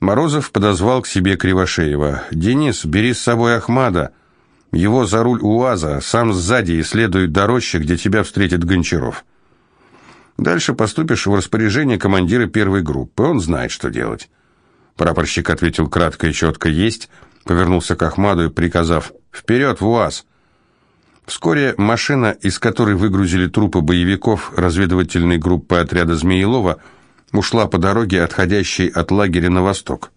Морозов подозвал к себе Кривошеева. «Денис, бери с собой Ахмада. Его за руль УАЗа, сам сзади и следует до рощи, где тебя встретит Гончаров. Дальше поступишь в распоряжение командира первой группы. Он знает, что делать». Прапорщик ответил кратко и четко «Есть», повернулся к Ахмаду и приказав «Вперед, в УАЗ!». Вскоре машина, из которой выгрузили трупы боевиков разведывательной группы отряда Змеелова, ушла по дороге, отходящей от лагеря на восток.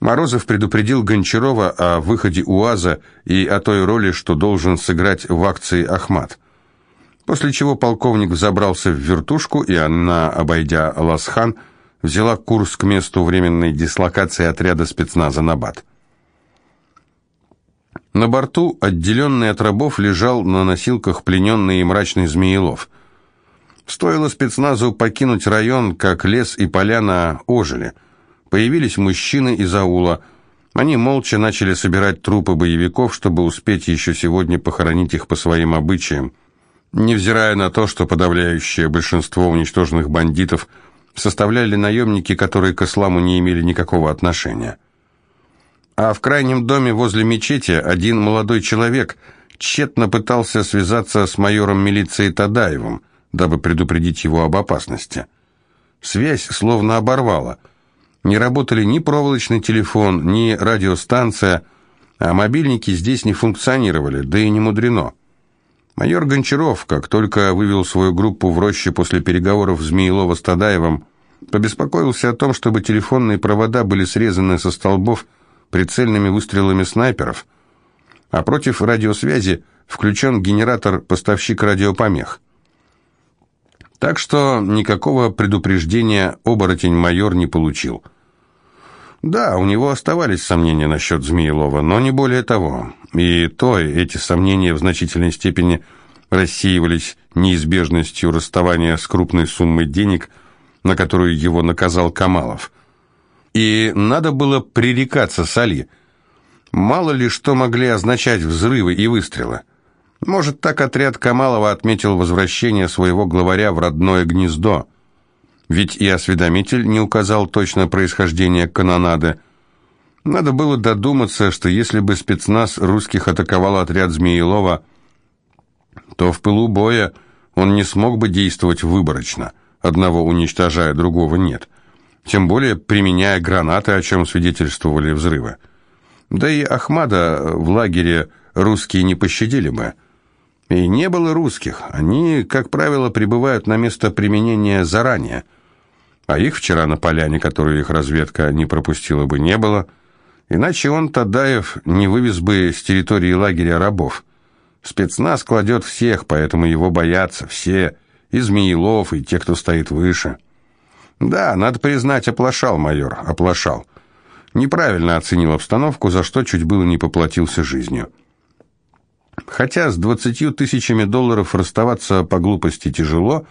Морозов предупредил Гончарова о выходе УАЗа и о той роли, что должен сыграть в акции Ахмат. После чего полковник взобрался в вертушку, и она, обойдя Ласхан, взяла курс к месту временной дислокации отряда спецназа «Набат». На борту, отделенный от рабов, лежал на носилках плененный и мрачный Змеелов. Стоило спецназу покинуть район, как лес и поляна ожили. Появились мужчины из аула. Они молча начали собирать трупы боевиков, чтобы успеть еще сегодня похоронить их по своим обычаям. Невзирая на то, что подавляющее большинство уничтоженных бандитов составляли наемники, которые к исламу не имели никакого отношения. А в крайнем доме возле мечети один молодой человек тщетно пытался связаться с майором милиции Тадаевым, дабы предупредить его об опасности. Связь словно оборвала. Не работали ни проволочный телефон, ни радиостанция, а мобильники здесь не функционировали, да и не мудрено. Майор Гончаров, как только вывел свою группу в роще после переговоров Змеилова с Тадаевым, побеспокоился о том, чтобы телефонные провода были срезаны со столбов прицельными выстрелами снайперов, а против радиосвязи включен генератор-поставщик радиопомех. Так что никакого предупреждения оборотень-майор не получил. Да, у него оставались сомнения насчет Змеелова, но не более того. И то эти сомнения в значительной степени рассеивались неизбежностью расставания с крупной суммой денег, на которую его наказал Камалов – и надо было пререкаться с Али. Мало ли что могли означать взрывы и выстрелы. Может, так отряд Камалова отметил возвращение своего главаря в родное гнездо. Ведь и осведомитель не указал точно происхождение канонады. Надо было додуматься, что если бы спецназ русских атаковал отряд Змеелова, то в пылу боя он не смог бы действовать выборочно, одного уничтожая, другого нет тем более применяя гранаты, о чем свидетельствовали взрывы. Да и Ахмада в лагере русские не пощадили бы. И не было русских, они, как правило, прибывают на место применения заранее. А их вчера на поляне, которую их разведка не пропустила бы, не было. Иначе он, Тадаев, не вывез бы с территории лагеря рабов. Спецназ кладет всех, поэтому его боятся все, и Змеелов, и те, кто стоит выше. Да, надо признать, оплошал майор, оплошал. Неправильно оценил обстановку, за что чуть было не поплатился жизнью. Хотя с двадцатью тысячами долларов расставаться по глупости тяжело,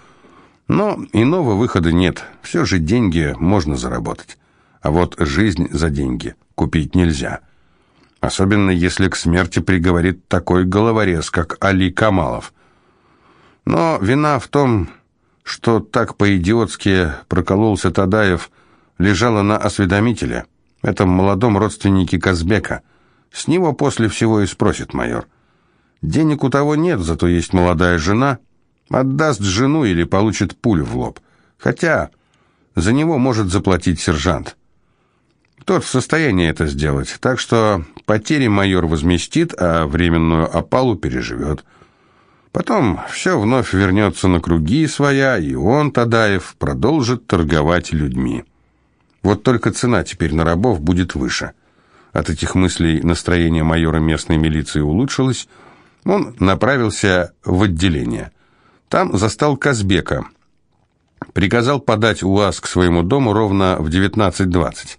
но иного выхода нет. Все же деньги можно заработать. А вот жизнь за деньги купить нельзя. Особенно если к смерти приговорит такой головорез, как Али Камалов. Но вина в том, что так по-идиотски прокололся Тадаев, лежала на осведомителе, этом молодом родственнике Казбека. С него после всего и спросит майор. Денег у того нет, зато есть молодая жена. Отдаст жену или получит пулю в лоб. Хотя за него может заплатить сержант. Тот в состоянии это сделать, так что потери майор возместит, а временную опалу переживет. Потом все вновь вернется на круги своя, и он, Тадаев, продолжит торговать людьми. Вот только цена теперь на рабов будет выше. От этих мыслей настроение майора местной милиции улучшилось. Он направился в отделение. Там застал Казбека. Приказал подать УАЗ к своему дому ровно в 19.20.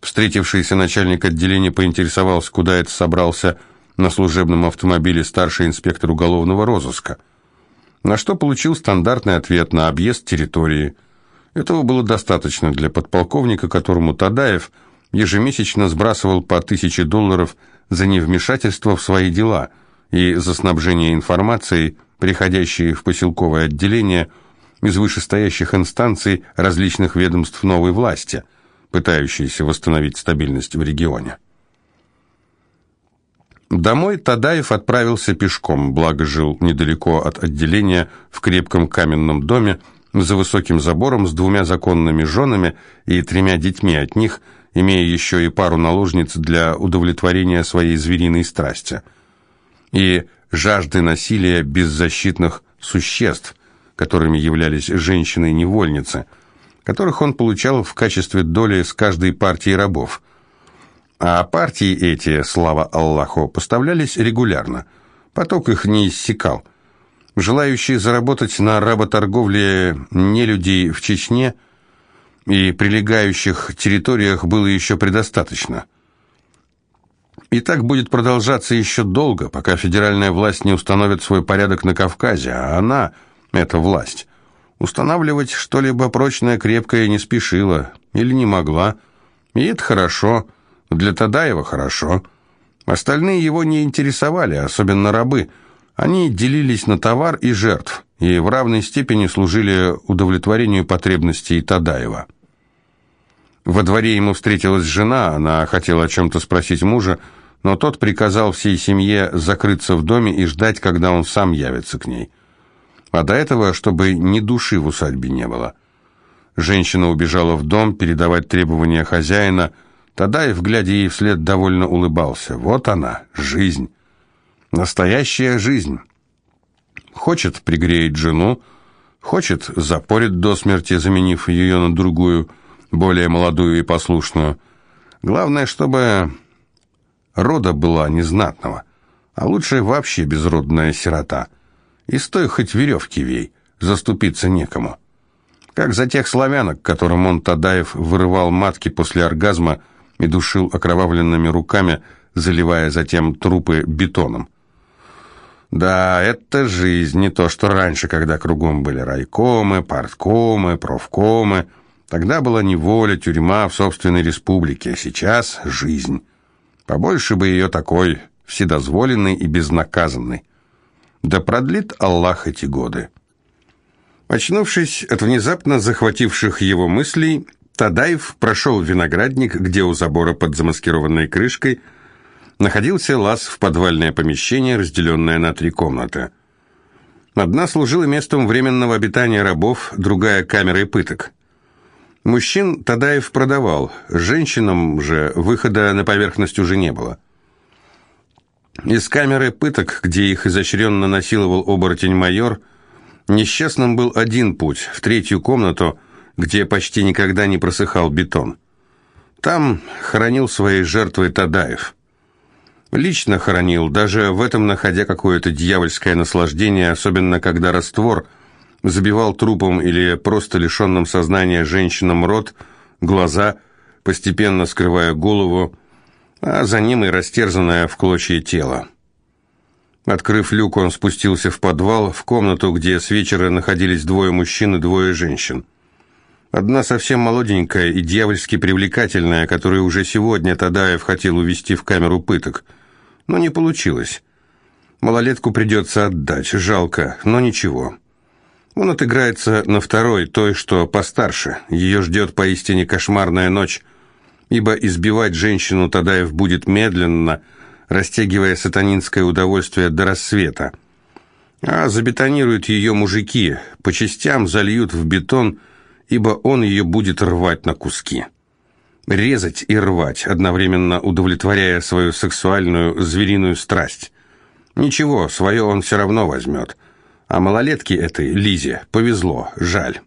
Встретившийся начальник отделения поинтересовался, куда это собрался на служебном автомобиле старший инспектор уголовного розыска, на что получил стандартный ответ на объезд территории. Этого было достаточно для подполковника, которому Тадаев ежемесячно сбрасывал по тысяче долларов за невмешательство в свои дела и за снабжение информацией, приходящей в поселковое отделение из вышестоящих инстанций различных ведомств новой власти, пытающиеся восстановить стабильность в регионе. Домой Тадаев отправился пешком, благо жил недалеко от отделения в крепком каменном доме за высоким забором с двумя законными женами и тремя детьми от них, имея еще и пару наложниц для удовлетворения своей звериной страсти. И жажды насилия беззащитных существ, которыми являлись женщины-невольницы, которых он получал в качестве доли с каждой партии рабов – а партии эти, слава Аллаху, поставлялись регулярно. Поток их не иссякал. Желающие заработать на работорговле нелюдей в Чечне и прилегающих территориях было еще предостаточно. И так будет продолжаться еще долго, пока федеральная власть не установит свой порядок на Кавказе, а она, эта власть, устанавливать что-либо прочное, крепкое не спешила или не могла. И это хорошо. Для Тадаева хорошо. Остальные его не интересовали, особенно рабы. Они делились на товар и жертв, и в равной степени служили удовлетворению потребностей Тадаева. Во дворе ему встретилась жена, она хотела о чем-то спросить мужа, но тот приказал всей семье закрыться в доме и ждать, когда он сам явится к ней. А до этого, чтобы ни души в усадьбе не было. Женщина убежала в дом передавать требования хозяина – Тадаев, глядя ей вслед, довольно улыбался. Вот она, жизнь. Настоящая жизнь. Хочет пригреет жену, хочет запорит до смерти, заменив ее на другую, более молодую и послушную. Главное, чтобы рода была незнатного, а лучше вообще безродная сирота. И стой хоть веревки вей, заступиться некому. Как за тех славянок, которым он, Тадаев, вырывал матки после оргазма, и душил окровавленными руками, заливая затем трупы бетоном. Да, это жизнь, не то что раньше, когда кругом были райкомы, парткомы, профкомы. Тогда была неволя, тюрьма в собственной республике, а сейчас жизнь. Побольше бы ее такой, вседозволенной и безнаказанной. Да продлит Аллах эти годы. Очнувшись от внезапно захвативших его мыслей, Тадаев прошел виноградник, где у забора под замаскированной крышкой находился лаз в подвальное помещение, разделенное на три комнаты. Одна служила местом временного обитания рабов, другая – камерой пыток. Мужчин Тадаев продавал, женщинам же выхода на поверхность уже не было. Из камеры пыток, где их изощренно насиловал оборотень-майор, несчастным был один путь – в третью комнату – где почти никогда не просыхал бетон. Там хоронил свои жертвы Тадаев. Лично хоронил, даже в этом находя какое-то дьявольское наслаждение, особенно когда раствор забивал трупом или просто лишенным сознания женщинам рот, глаза, постепенно скрывая голову, а за ним и растерзанное в клочья тело. Открыв люк, он спустился в подвал, в комнату, где с вечера находились двое мужчин и двое женщин. Одна совсем молоденькая и дьявольски привлекательная, которую уже сегодня Тадаев хотел увести в камеру пыток. Но не получилось. Малолетку придется отдать, жалко, но ничего. Он отыграется на второй, той, что постарше. Ее ждет поистине кошмарная ночь, ибо избивать женщину Тадаев будет медленно, растягивая сатанинское удовольствие до рассвета. А забетонируют ее мужики, по частям зальют в бетон – ибо он ее будет рвать на куски. Резать и рвать, одновременно удовлетворяя свою сексуальную звериную страсть. Ничего, свое он все равно возьмет. А малолетке этой, Лизе, повезло, жаль.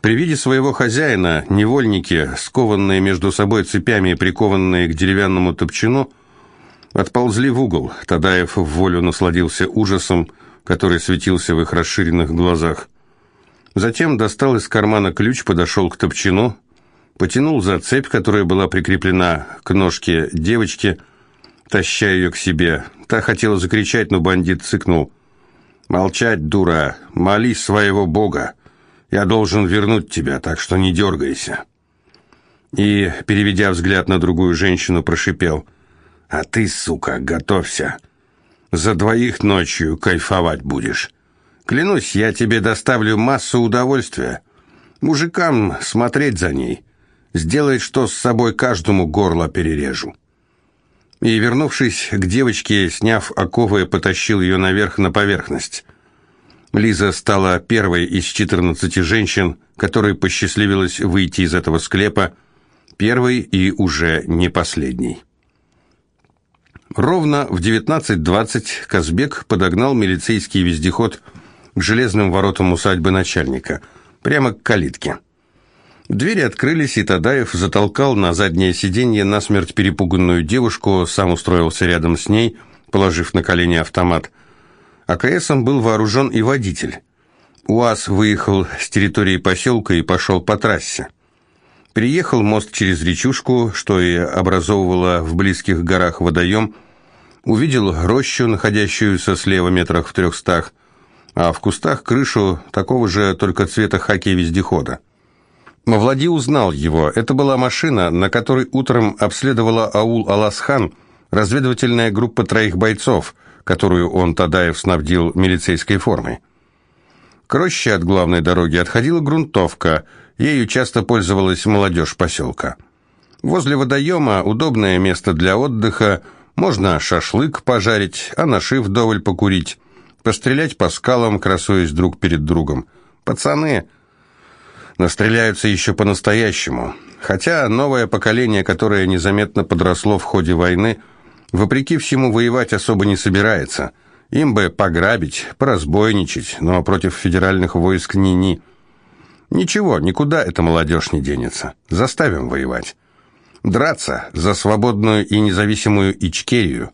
При виде своего хозяина невольники, скованные между собой цепями и прикованные к деревянному топчину, отползли в угол. Тадаев в волю насладился ужасом, который светился в их расширенных глазах. Затем достал из кармана ключ, подошел к топчину, потянул за цепь, которая была прикреплена к ножке девочки, таща ее к себе. Та хотела закричать, но бандит цыкнул. «Молчать, дура! Молись своего бога! Я должен вернуть тебя, так что не дергайся!» И, переведя взгляд на другую женщину, прошипел. «А ты, сука, готовься! За двоих ночью кайфовать будешь!» Клянусь, я тебе доставлю массу удовольствия. Мужикам смотреть за ней. Сделает, что с собой каждому горло перережу». И, вернувшись к девочке, сняв оковы, потащил ее наверх на поверхность. Лиза стала первой из 14 женщин, которой посчастливилось выйти из этого склепа, первой и уже не последней. Ровно в 19.20 Казбек подогнал милицейский вездеход к железным воротам усадьбы начальника, прямо к калитке. Двери открылись, и Тадаев затолкал на заднее сиденье насмерть перепуганную девушку, сам устроился рядом с ней, положив на колени автомат. АКСом был вооружен и водитель. УАЗ выехал с территории поселка и пошел по трассе. Приехал мост через речушку, что и образовывало в близких горах водоем, увидел рощу, находящуюся слева метрах в трехстах, а в кустах крышу такого же только цвета хаки вездехода. Мавлади узнал его. Это была машина, на которой утром обследовала аул Аласхан разведывательная группа троих бойцов, которую он, Тадаев, снабдил милицейской формой. К роще от главной дороги отходила грунтовка, ею часто пользовалась молодежь поселка. Возле водоема удобное место для отдыха, можно шашлык пожарить, а наши вдоволь покурить, пострелять по скалам, красуясь друг перед другом. Пацаны настреляются еще по-настоящему. Хотя новое поколение, которое незаметно подросло в ходе войны, вопреки всему воевать особо не собирается. Им бы пограбить, поразбойничать, но против федеральных войск ни-ни. Ничего, никуда эта молодежь не денется. Заставим воевать. Драться за свободную и независимую Ичкерию.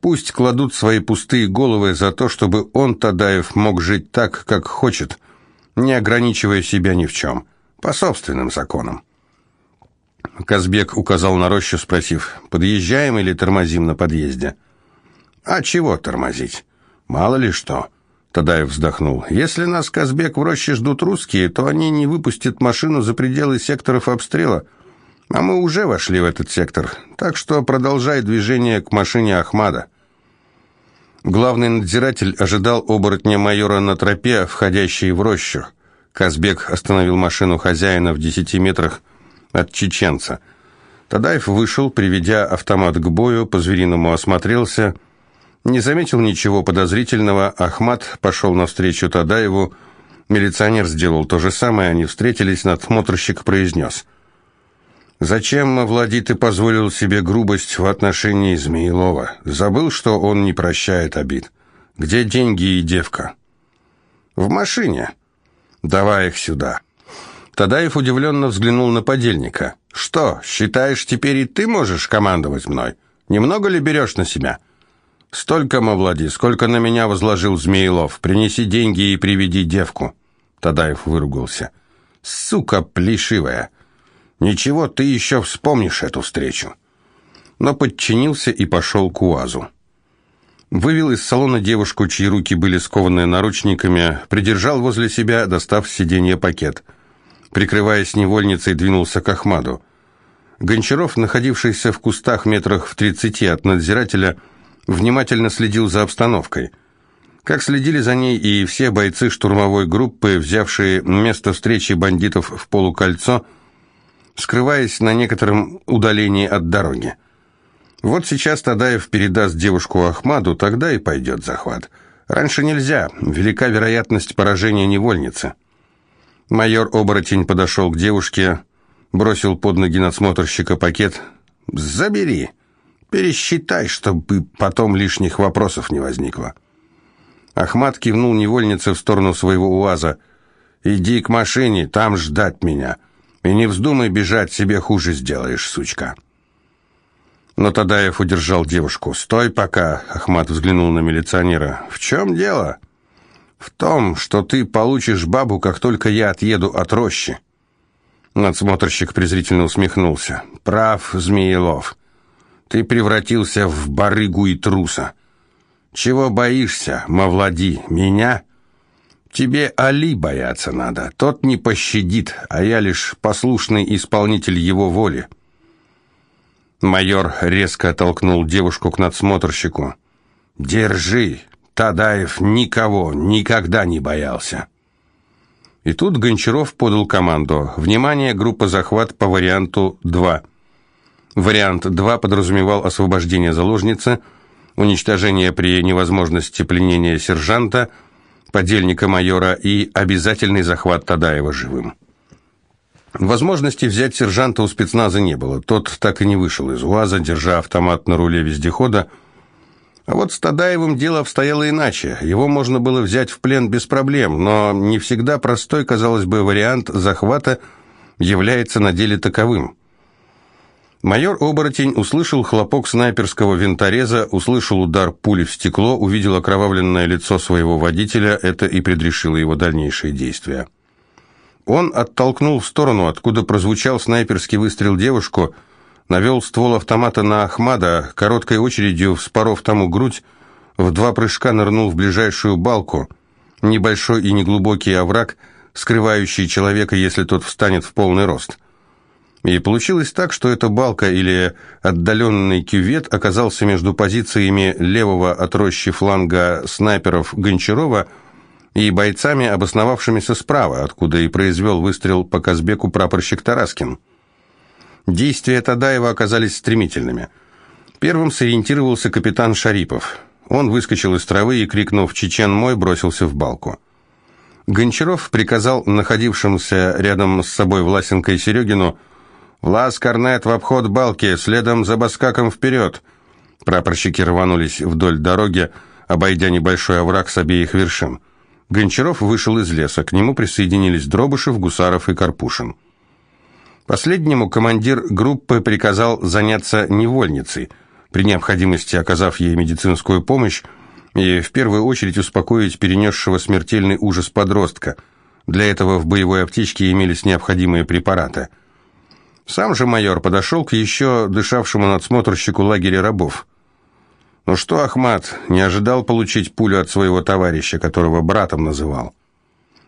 Пусть кладут свои пустые головы за то, чтобы он, Тадаев, мог жить так, как хочет – не ограничивая себя ни в чем, по собственным законам. Казбек указал на рощу, спросив, подъезжаем или тормозим на подъезде. «А чего тормозить? Мало ли что». Тадаев вздохнул. «Если нас, Казбек, в роще ждут русские, то они не выпустят машину за пределы секторов обстрела, а мы уже вошли в этот сектор, так что продолжай движение к машине Ахмада». Главный надзиратель ожидал оборотня майора на тропе, входящей в рощу. Казбек остановил машину хозяина в десяти метрах от чеченца. Тадаев вышел, приведя автомат к бою, по-звериному осмотрелся. Не заметил ничего подозрительного, Ахмат пошел навстречу Тадаеву. Милиционер сделал то же самое, они встретились, надсмотрщик произнес – Зачем, Влади, ты позволил себе грубость в отношении Змеилова? Забыл, что он не прощает обид. Где деньги и девка? В машине. Давай их сюда. Тадаев удивленно взглянул на подельника. Что, считаешь, теперь и ты можешь командовать мной? Немного ли берешь на себя? Столько, Мавлади, сколько на меня возложил Змеилов. Принеси деньги и приведи девку. Тадаев выругался. Сука плешивая. Ничего, ты еще вспомнишь эту встречу. Но подчинился и пошел к УАЗу. Вывел из салона девушку, чьи руки были скованы наручниками, придержал возле себя, достав с сиденья пакет. Прикрываясь невольницей, двинулся к Ахмаду. Гончаров, находившийся в кустах метрах в тридцати от надзирателя, внимательно следил за обстановкой. Как следили за ней и все бойцы штурмовой группы, взявшие место встречи бандитов в полукольцо – скрываясь на некотором удалении от дороги. Вот сейчас Тадаев передаст девушку Ахмаду, тогда и пойдет захват. Раньше нельзя, велика вероятность поражения невольницы. Майор-оборотень подошел к девушке, бросил под ноги надсмотрщика пакет. «Забери, пересчитай, чтобы потом лишних вопросов не возникло». Ахмад кивнул невольнице в сторону своего УАЗа. «Иди к машине, там ждать меня». И не вздумай бежать, себе хуже сделаешь, сучка. Но Тадаев удержал девушку. «Стой пока!» — Ахмат взглянул на милиционера. «В чем дело?» «В том, что ты получишь бабу, как только я отъеду от рощи». Надсмотрщик презрительно усмехнулся. «Прав, Змеелов. Ты превратился в барыгу и труса. Чего боишься, Мавлади, меня?» Тебе Али бояться надо. Тот не пощадит, а я лишь послушный исполнитель его воли. Майор резко оттолкнул девушку к надсмотрщику. Держи. Тадаев никого никогда не боялся. И тут Гончаров подал команду. «Внимание, группа захват по варианту 2». Вариант 2 подразумевал освобождение заложницы, уничтожение при невозможности пленения сержанта, подельника майора и обязательный захват Тадаева живым. Возможности взять сержанта у спецназа не было. Тот так и не вышел из УАЗа, держа автомат на руле вездехода, а вот с Тадаевым дело обстояло иначе. Его можно было взять в плен без проблем, но не всегда простой, казалось бы, вариант захвата является на деле таковым. Майор Оборотень услышал хлопок снайперского винтореза, услышал удар пули в стекло, увидел окровавленное лицо своего водителя, это и предрешило его дальнейшие действия. Он оттолкнул в сторону, откуда прозвучал снайперский выстрел девушку – навел ствол автомата на Ахмада, короткой очередью вспоров тому грудь, в два прыжка нырнул в ближайшую балку, небольшой и неглубокий овраг, скрывающий человека, если тот встанет в полный рост. И получилось так, что эта балка или отдаленный кювет оказался между позициями левого от рощи фланга снайперов Гончарова и бойцами, обосновавшимися справа, откуда и произвел выстрел по Казбеку прапорщик Тараскин. Действия Тадаева оказались стремительными. Первым сориентировался капитан Шарипов. Он выскочил из травы и, крикнув «Чечен мой!», бросился в балку. Гончаров приказал находившимся рядом с собой Власенко и Серегину «Влас, Корнет, в обход балки, следом за Баскаком вперед!» Прапорщики рванулись вдоль дороги, обойдя небольшой овраг с обеих вершин. Гончаров вышел из леса, к нему присоединились Дробышев, Гусаров и Карпушин. Последнему командир группы приказал заняться невольницей, при необходимости оказав ей медицинскую помощь, и в первую очередь успокоить перенесшего смертельный ужас подростка. Для этого в боевой аптечке имелись необходимые препараты. Сам же майор подошел к еще дышавшему надсмотрщику лагеря рабов. «Ну что, Ахмат, не ожидал получить пулю от своего товарища, которого братом называл?»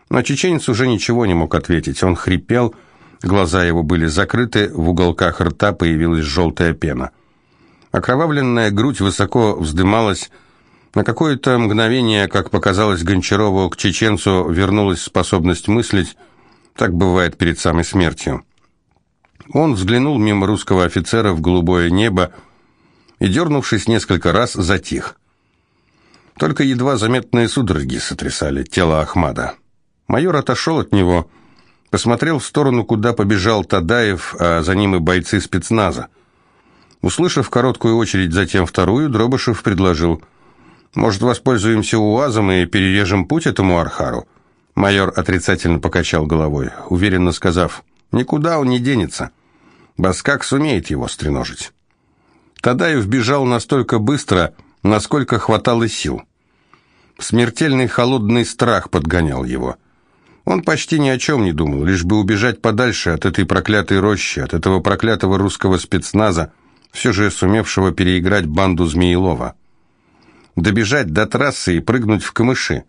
Но чеченец уже ничего не мог ответить. Он хрипел, Глаза его были закрыты, в уголках рта появилась желтая пена. Окровавленная грудь высоко вздымалась. На какое-то мгновение, как показалось Гончарову, к чеченцу вернулась способность мыслить. Так бывает перед самой смертью. Он взглянул мимо русского офицера в голубое небо и, дернувшись несколько раз, затих. Только едва заметные судороги сотрясали тело Ахмада. Майор отошел от него Посмотрел в сторону, куда побежал Тадаев, а за ним и бойцы спецназа. Услышав короткую очередь, затем вторую, Дробышев предложил, «Может, воспользуемся УАЗом и перережем путь этому Архару?» Майор отрицательно покачал головой, уверенно сказав, «Никуда он не денется. Баскак сумеет его стреножить». Тадаев бежал настолько быстро, насколько хватало сил. Смертельный холодный страх подгонял его. Он почти ни о чем не думал, лишь бы убежать подальше от этой проклятой рощи, от этого проклятого русского спецназа, все же сумевшего переиграть банду Змеилова. Добежать до трассы и прыгнуть в камыши.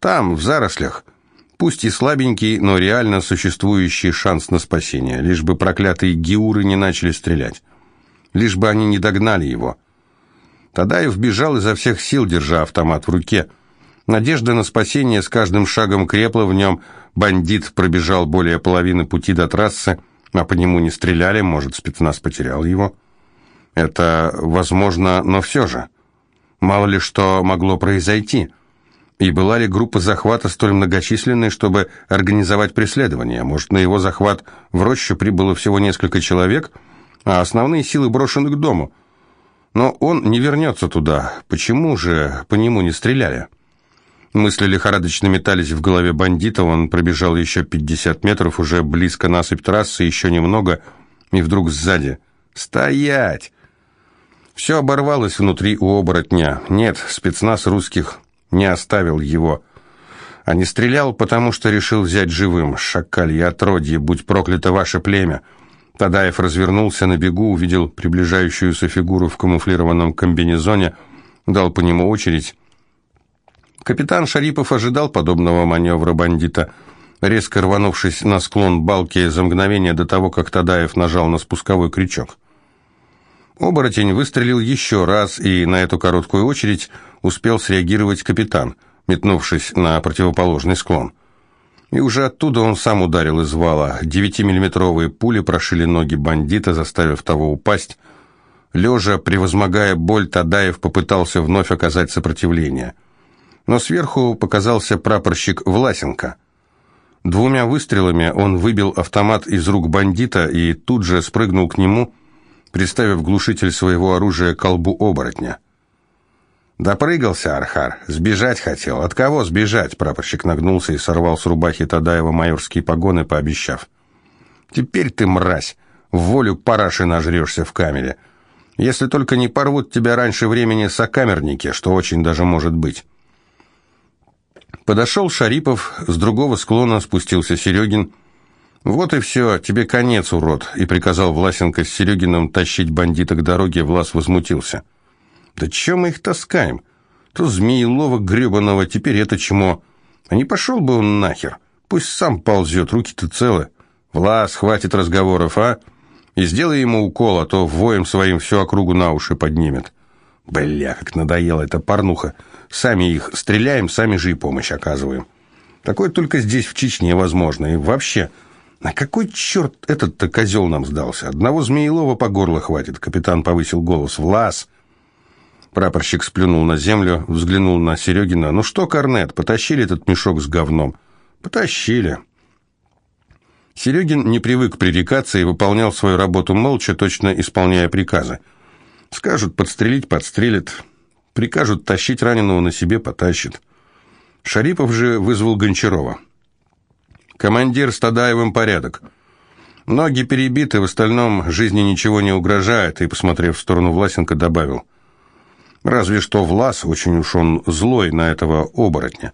Там, в зарослях, пусть и слабенький, но реально существующий шанс на спасение, лишь бы проклятые геуры не начали стрелять. Лишь бы они не догнали его. Тадаев бежал изо всех сил, держа автомат в руке – Надежда на спасение с каждым шагом крепла в нем. Бандит пробежал более половины пути до трассы, а по нему не стреляли, может, спецназ потерял его. Это возможно, но все же. Мало ли что могло произойти. И была ли группа захвата столь многочисленной, чтобы организовать преследование? Может, на его захват в рощу прибыло всего несколько человек, а основные силы брошены к дому? Но он не вернется туда. Почему же по нему не стреляли? Мысли лихорадочно метались в голове бандита, он пробежал еще 50 метров, уже близко насыпь трассы, еще немного, и вдруг сзади. «Стоять!» Все оборвалось внутри у оборотня. Нет, спецназ русских не оставил его. А не стрелял, потому что решил взять живым. Шакалье отродье, будь проклято ваше племя. Тадаев развернулся на бегу, увидел приближающуюся фигуру в камуфлированном комбинезоне, дал по нему очередь Капитан Шарипов ожидал подобного маневра бандита, резко рванувшись на склон балки за мгновение до того, как Тадаев нажал на спусковой крючок. Оборотень выстрелил еще раз, и на эту короткую очередь успел среагировать капитан, метнувшись на противоположный склон. И уже оттуда он сам ударил из вала. Девятимиллиметровые пули прошили ноги бандита, заставив того упасть. Лежа, превозмогая боль, Тадаев попытался вновь оказать сопротивление. Но сверху показался прапорщик Власенко. Двумя выстрелами он выбил автомат из рук бандита и тут же спрыгнул к нему, приставив глушитель своего оружия к колбу оборотня. Допрыгался Архар, сбежать хотел. От кого сбежать? Прапорщик нагнулся и сорвал с рубахи Тадаева майорские погоны, пообещав. Теперь ты, мразь, в волю параши нажрешься в камере. Если только не порвут тебя раньше времени сокамерники, что очень даже может быть. Подошел Шарипов, с другого склона спустился Серегин. «Вот и все, тебе конец, урод», и приказал Власенко с Серегиным тащить бандита к дороге, Влас возмутился. Да че мы их таскаем? То Змеелова гребаного, теперь это чмо. А не пошел бы он нахер. Пусть сам ползет, руки-то целы. Влас, хватит разговоров, а? И сделай ему укол, а то воем своим всю округу на уши поднимет. Бля, как надоела эта порнуха. Сами их стреляем, сами же и помощь оказываем. Такое только здесь, в Чечне, возможно. И вообще, на какой черт этот-то козел нам сдался? Одного Змеелова по горло хватит. Капитан повысил голос. Влас, Прапорщик сплюнул на землю, взглянул на Серегина. «Ну что, Корнет, потащили этот мешок с говном?» «Потащили». Серегин не привык пререкаться и выполнял свою работу молча, точно исполняя приказы. Скажут подстрелить – подстрелит. Прикажут тащить раненого на себе – потащит. Шарипов же вызвал Гончарова. «Командир с Тадаевым порядок. Ноги перебиты, в остальном жизни ничего не угрожает», и, посмотрев в сторону Власенко, добавил – Разве что Влас, очень уж он злой на этого оборотня.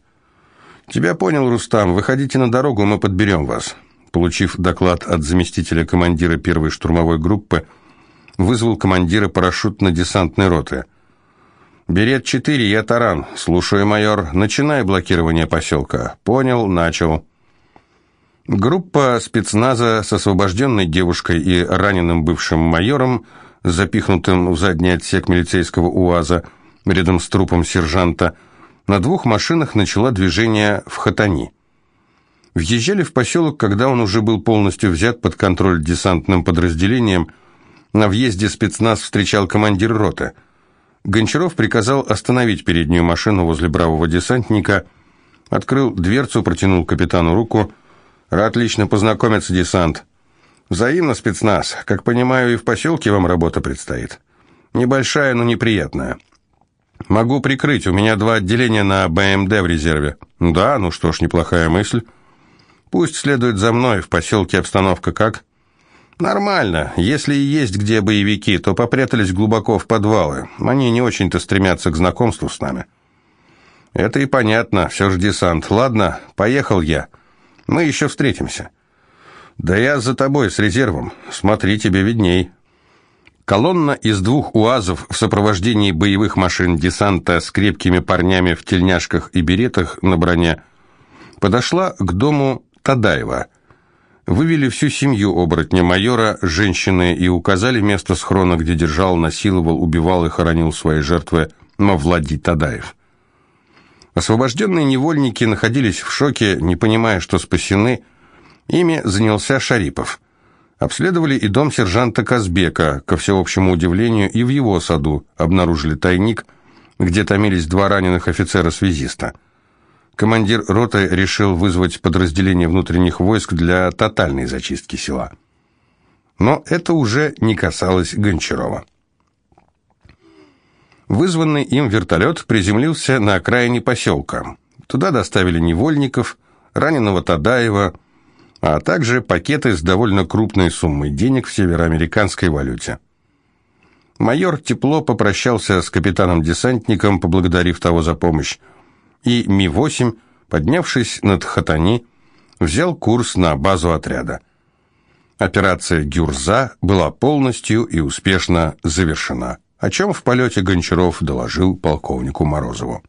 «Тебя понял, Рустам. Выходите на дорогу, мы подберем вас». Получив доклад от заместителя командира первой штурмовой группы, вызвал командира парашютно-десантной роты. «Берет-4, я таран. Слушаю, майор. Начинай блокирование поселка». «Понял, начал». Группа спецназа с освобожденной девушкой и раненым бывшим майором – запихнутым в задний отсек милицейского УАЗа, рядом с трупом сержанта, на двух машинах начала движение в Хатани. Въезжали в поселок, когда он уже был полностью взят под контроль десантным подразделением. На въезде спецназ встречал командир роты. Гончаров приказал остановить переднюю машину возле бравого десантника, открыл дверцу, протянул капитану руку. «Рад лично познакомиться, десант». Взаимно, спецназ. Как понимаю, и в поселке вам работа предстоит. Небольшая, но неприятная. Могу прикрыть, у меня два отделения на БМД в резерве. Да, ну что ж, неплохая мысль. Пусть следует за мной, в поселке обстановка как? Нормально. Если и есть где боевики, то попрятались глубоко в подвалы. Они не очень-то стремятся к знакомству с нами. Это и понятно, все же десант. Ладно, поехал я. Мы еще встретимся. «Да я за тобой с резервом. Смотри, тебе видней». Колонна из двух УАЗов в сопровождении боевых машин десанта с крепкими парнями в тельняшках и беретах на броне подошла к дому Тадаева. Вывели всю семью оборотня майора, женщины и указали место схрона, где держал, насиловал, убивал и хоронил свои жертвы Мавлади Тадаев. Освобожденные невольники находились в шоке, не понимая, что спасены, Ими занялся Шарипов. Обследовали и дом сержанта Казбека. Ко всеобщему удивлению, и в его саду обнаружили тайник, где томились два раненых офицера-связиста. Командир роты решил вызвать подразделение внутренних войск для тотальной зачистки села. Но это уже не касалось Гончарова. Вызванный им вертолет приземлился на окраине поселка. Туда доставили невольников, раненого Тадаева, а также пакеты с довольно крупной суммой денег в североамериканской валюте. Майор тепло попрощался с капитаном-десантником, поблагодарив того за помощь, и Ми-8, поднявшись над Хатани, взял курс на базу отряда. Операция «Гюрза» была полностью и успешно завершена, о чем в полете Гончаров доложил полковнику Морозову.